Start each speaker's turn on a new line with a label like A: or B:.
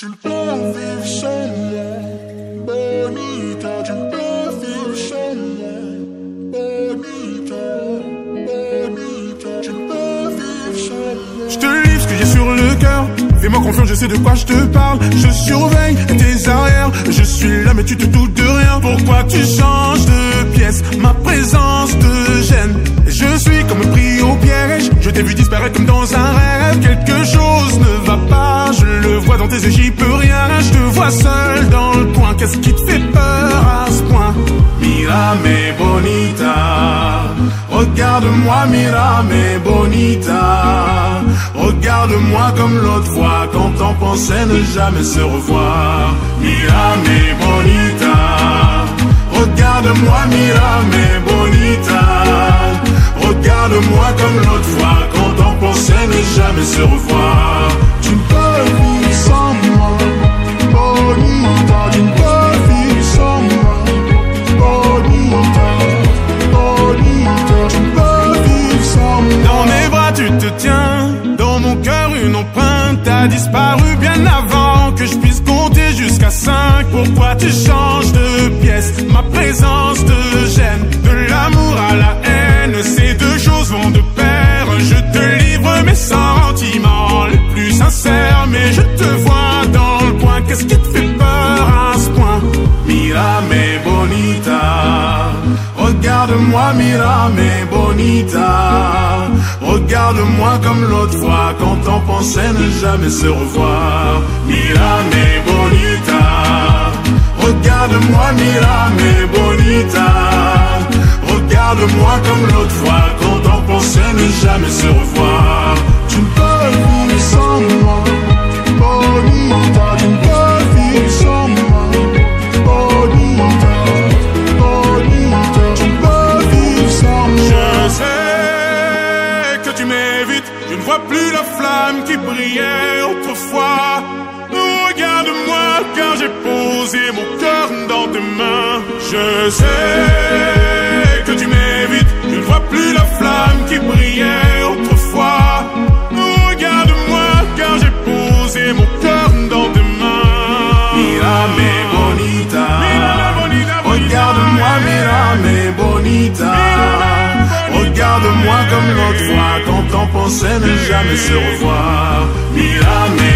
A: Tu peux vivre sans moi. Tu peux vivre sans moi. Tu peux vivre.
B: Je te livre ce que j'ai sur le cœur. Fais-moi confiance, je sais de quoi je te parle. Je surveille tes arrières. Je suis là, mais tu te doutes de rien. Pourquoi tu changes de pièce? Ma présence te gêne. Je suis comme pris au piège. Je t'ai vu disparaître comme dans un rêve. Quelque chose ne va pas. Dans tes yeux, j'y peux rien. Je te vois seul dans le coin. Qu'est-ce qui te fait peur à ce point? Mira, mais bonita. Regarde-moi, mira, mais bonita. Regarde-moi comme l'autre fois quand on pensait ne jamais se revoir. Mira, mais bonita. Regarde-moi, mira, mais bonita. Disparu bien avant que je puisse compter jusqu'à 5 Pourquoi tu changes bonita. Regarde-moi comme l'autre fois quand on pensait ne jamais se revoir. Mira, mais bonita. Regarde-moi, mira, mais bonita. Regarde-moi comme l'autre fois quand on pensait ne jamais se revoir.
A: Tu peux
B: je ne vois plus la flamme qui brillait autrefois. Regarde-moi car j'ai posé mon cœur dans tes mains. Je sais que tu m'évites, je ne vois plus la flamme qui brillait Regarde-moi comme l'autre fois quand on pensait ne jamais se revoir. Bonita.